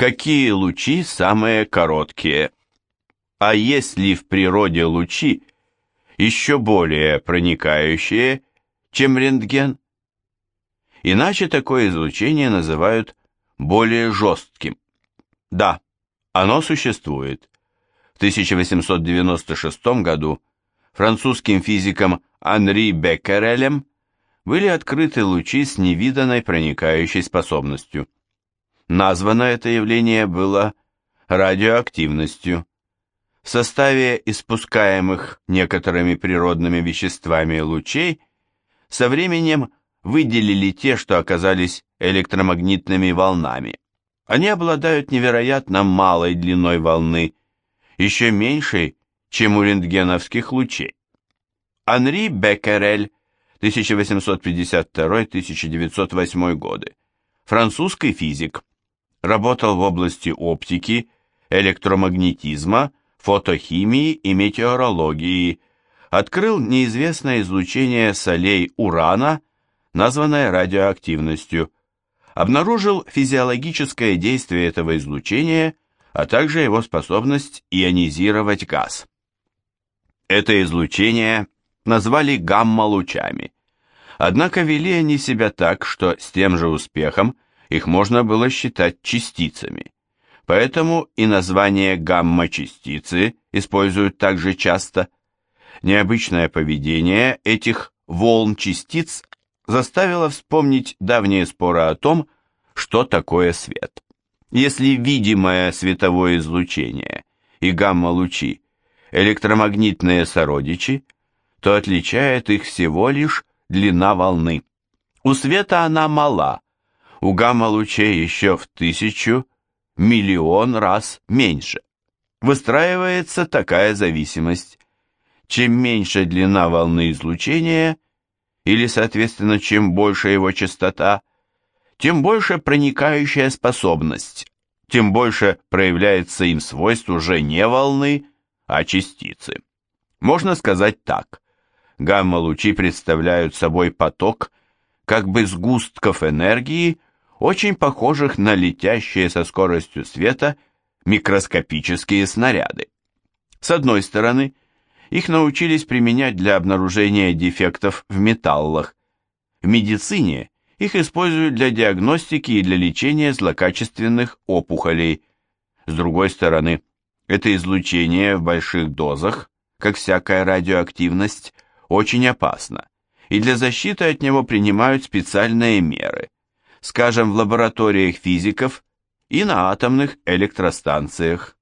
Какие лучи самые короткие? А есть ли в природе лучи еще более проникающие, чем рентген? Иначе такое излучение называют более жестким. Да, оно существует. В 1896 году французским физиком Анри Беккерелем были открыты лучи с невиданной проникающей способностью. Названо это явление было радиоактивностью. В составе испускаемых некоторыми природными веществами лучей со временем выделили те, что оказались электромагнитными волнами. Они обладают невероятно малой длиной волны, еще меньшей, чем у рентгеновских лучей. Анри Беккерель, 1852-1908 годы, французский физик, работал в области оптики, электромагнетизма, фотохимии и метеорологии, открыл неизвестное излучение солей урана, названное радиоактивностью, обнаружил физиологическое действие этого излучения, а также его способность ионизировать газ. Это излучение назвали гамма-лучами, однако вели они себя так, что с тем же успехом их можно было считать частицами. Поэтому и название гамма-частицы используют также часто. Необычное поведение этих волн частиц заставило вспомнить давние споры о том, что такое свет. Если видимое световое излучение и гамма-лучи электромагнитные сородичи, то отличает их всего лишь длина волны. У света она мала, у гамма-лучей еще в тысячу, миллион раз меньше. Выстраивается такая зависимость. Чем меньше длина волны излучения, или, соответственно, чем больше его частота, тем больше проникающая способность, тем больше проявляется им свойств уже не волны, а частицы. Можно сказать так. Гамма-лучи представляют собой поток как бы сгустков энергии, очень похожих на летящие со скоростью света микроскопические снаряды. С одной стороны, их научились применять для обнаружения дефектов в металлах. В медицине их используют для диагностики и для лечения злокачественных опухолей. С другой стороны, это излучение в больших дозах, как всякая радиоактивность, очень опасно, и для защиты от него принимают специальные меры – скажем, в лабораториях физиков и на атомных электростанциях.